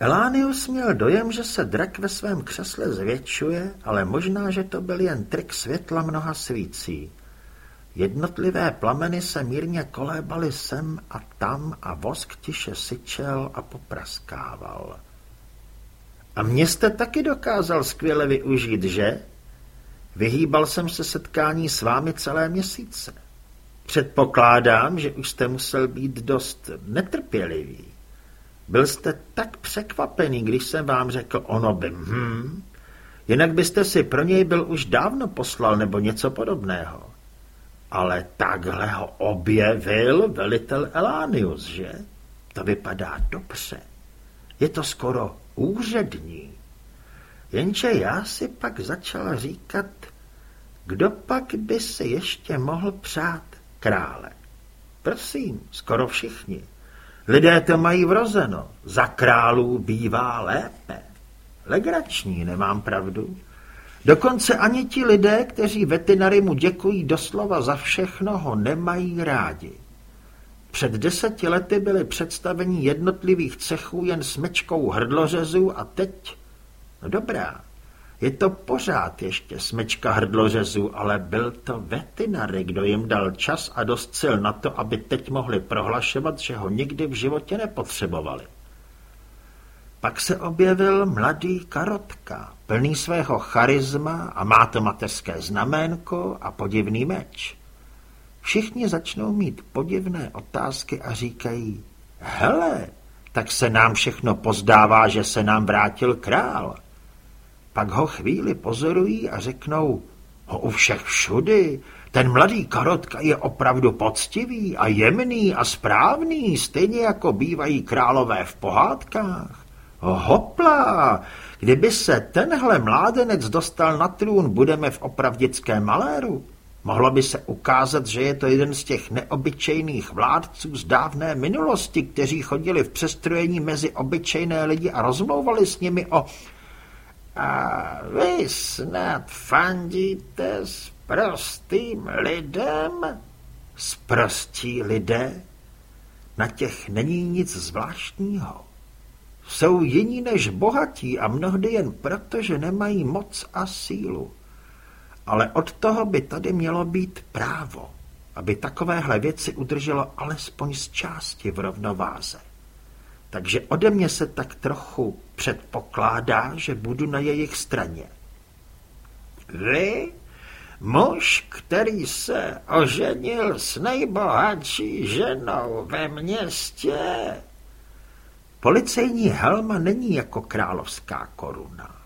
Elánius měl dojem, že se drak ve svém křesle zvětšuje, ale možná, že to byl jen trik světla mnoha svící. Jednotlivé plameny se mírně kolébaly sem a tam a vosk tiše syčel a popraskával. A mě jste taky dokázal skvěle využít, že? Vyhýbal jsem se setkání s vámi celé měsíce. Předpokládám, že už jste musel být dost netrpělivý. Byl jste tak překvapený, když jsem vám řekl ono by hm, jinak byste si pro něj byl už dávno poslal nebo něco podobného. Ale takhle ho objevil velitel Elánius, že? To vypadá dobře. Je to skoro úřední. Jenže já si pak začal říkat, kdo pak by se ještě mohl přát krále. Prosím, skoro všichni. Lidé to mají vrozeno. Za králů bývá lépe. Legrační, nemám pravdu. Dokonce ani ti lidé, kteří veterinary mu děkují doslova za všechno, ho nemají rádi. Před deseti lety byly představení jednotlivých cechů jen smečkou hrdlořezů a teď... No dobrá, je to pořád ještě smečka hrdlořezů, ale byl to veterinary, kdo jim dal čas a dost sil na to, aby teď mohli prohlašovat, že ho nikdy v životě nepotřebovali. Pak se objevil mladý Karotka, plný svého charisma a má to mateřské znaménko a podivný meč. Všichni začnou mít podivné otázky a říkají, hele, tak se nám všechno pozdává, že se nám vrátil král. Pak ho chvíli pozorují a řeknou, ho u všech všudy, ten mladý karotka je opravdu poctivý a jemný a správný, stejně jako bývají králové v pohádkách. Hopla, kdyby se tenhle mládenec dostal na trůn, budeme v opravdickém maléru. Mohlo by se ukázat, že je to jeden z těch neobyčejných vládců z dávné minulosti, kteří chodili v přestrojení mezi obyčejné lidi a rozmlouvali s nimi o... A vy snad fandíte s prostým lidem? S prostí lidé? Na těch není nic zvláštního. Jsou jiní než bohatí a mnohdy jen proto, že nemají moc a sílu. Ale od toho by tady mělo být právo, aby takovéhle věci udrželo alespoň z části v rovnováze. Takže ode mě se tak trochu předpokládá, že budu na jejich straně. Vy, muž, který se oženil s nejbohatší ženou ve městě, Policejní helma není jako královská koruna.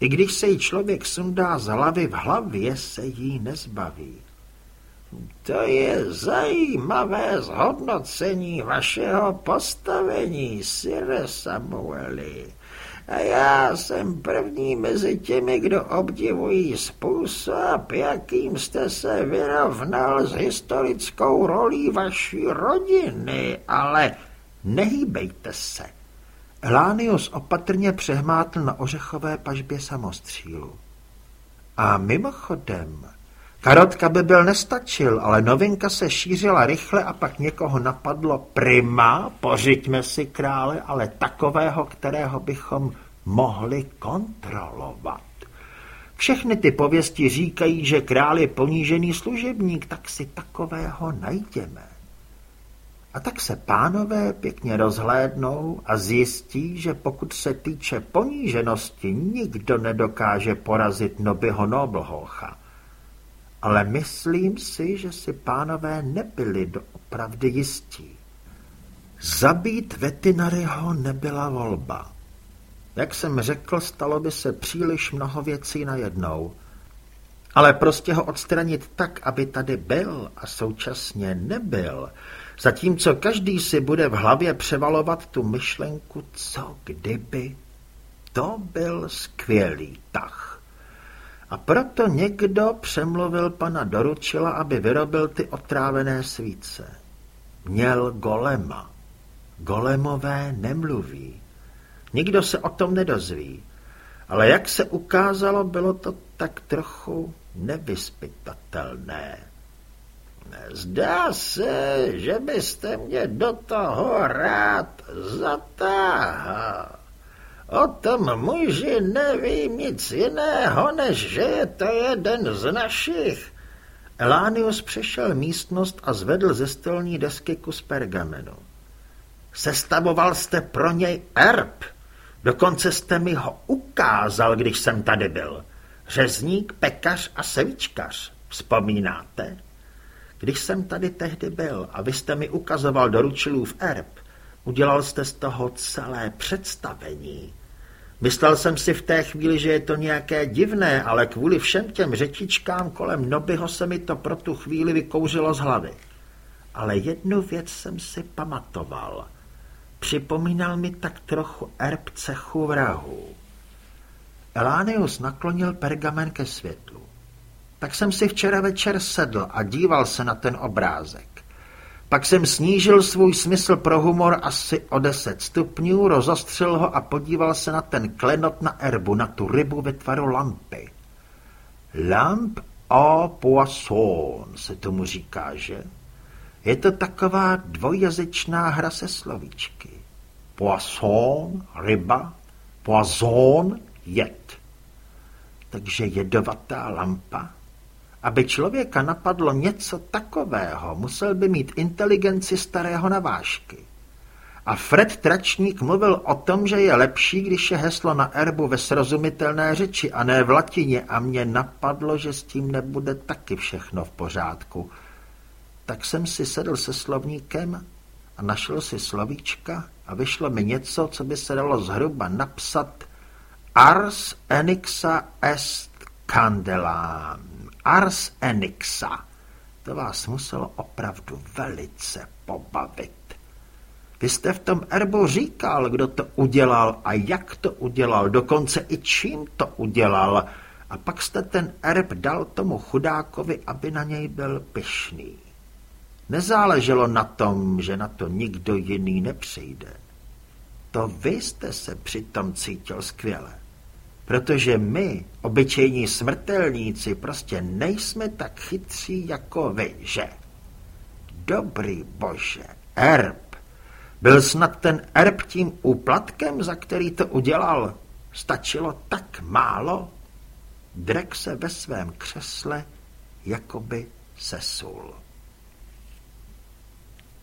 I když se jí člověk sundá z hlavy v hlavě, se jí nezbaví. To je zajímavé zhodnocení vašeho postavení, Sire Samueli. A já jsem první mezi těmi, kdo obdivují způsob, jakým jste se vyrovnal s historickou rolí vaší rodiny, ale Nehýbejte se. Elánius opatrně přehmátl na ořechové pažbě samostřílu. A mimochodem, karotka by byl nestačil, ale novinka se šířila rychle a pak někoho napadlo prima, pořiďme si krále, ale takového, kterého bychom mohli kontrolovat. Všechny ty pověsti říkají, že král je ponížený služebník, tak si takového najdeme. A tak se pánové pěkně rozhlédnou a zjistí, že pokud se týče poníženosti, nikdo nedokáže porazit Nobyho Noblholcha. Ale myslím si, že si pánové nebyli doopravdy jistí. Zabít vetinaryho nebyla volba. Jak jsem řekl, stalo by se příliš mnoho věcí najednou. Ale prostě ho odstranit tak, aby tady byl a současně nebyl, zatímco každý si bude v hlavě převalovat tu myšlenku, co kdyby. To byl skvělý tah. A proto někdo přemluvil pana Doručila, aby vyrobil ty otrávené svíce. Měl golema. Golemové nemluví. Nikdo se o tom nedozví. Ale jak se ukázalo, bylo to tak trochu nevyspytatelné. Zdá se, že byste mě do toho rád zatáhl. O tom muži nevím nic jiného, než že je to jeden z našich. Elánius přešel místnost a zvedl ze stolní desky kus pergamenu. Sestavoval jste pro něj erb. Dokonce jste mi ho ukázal, když jsem tady byl. Řezník, pekař a sevičkař. Vzpomínáte? Když jsem tady tehdy byl a vy jste mi ukazoval doručilův erb, udělal jste z toho celé představení. Myslel jsem si v té chvíli, že je to nějaké divné, ale kvůli všem těm řečičkám kolem Nobyho se mi to pro tu chvíli vykouřilo z hlavy. Ale jednu věc jsem si pamatoval. Připomínal mi tak trochu erb cechu vrahů. Elánius naklonil pergamen ke světlu. Tak jsem si včera večer sedl a díval se na ten obrázek. Pak jsem snížil svůj smysl pro humor asi o deset stupňů, rozostřil ho a podíval se na ten klenot na erbu, na tu rybu ve tvaru lampy. Lamp a poisson se tomu říká, že? Je to taková dvojjazyčná hra se slovíčky. Poisson, ryba, poison, jed. Takže jedovatá lampa. Aby člověka napadlo něco takového, musel by mít inteligenci starého navážky. A Fred Tračník mluvil o tom, že je lepší, když je heslo na erbu ve srozumitelné řeči a ne v latině a mě napadlo, že s tím nebude taky všechno v pořádku. Tak jsem si sedl se slovníkem a našel si slovíčka a vyšlo mi něco, co by se dalo zhruba napsat Ars enixa est candelam. Ars enixa. To vás muselo opravdu velice pobavit. Vy jste v tom erbu říkal, kdo to udělal a jak to udělal, dokonce i čím to udělal. A pak jste ten erb dal tomu chudákovi, aby na něj byl pyšný. Nezáleželo na tom, že na to nikdo jiný nepřijde. To vy jste se přitom cítil skvěle. Protože my, obyčejní smrtelníci, prostě nejsme tak chytří jako vy, že? Dobrý bože, erb. Byl snad ten erb tím úplatkem, za který to udělal? Stačilo tak málo? Drek se ve svém křesle jakoby sesul.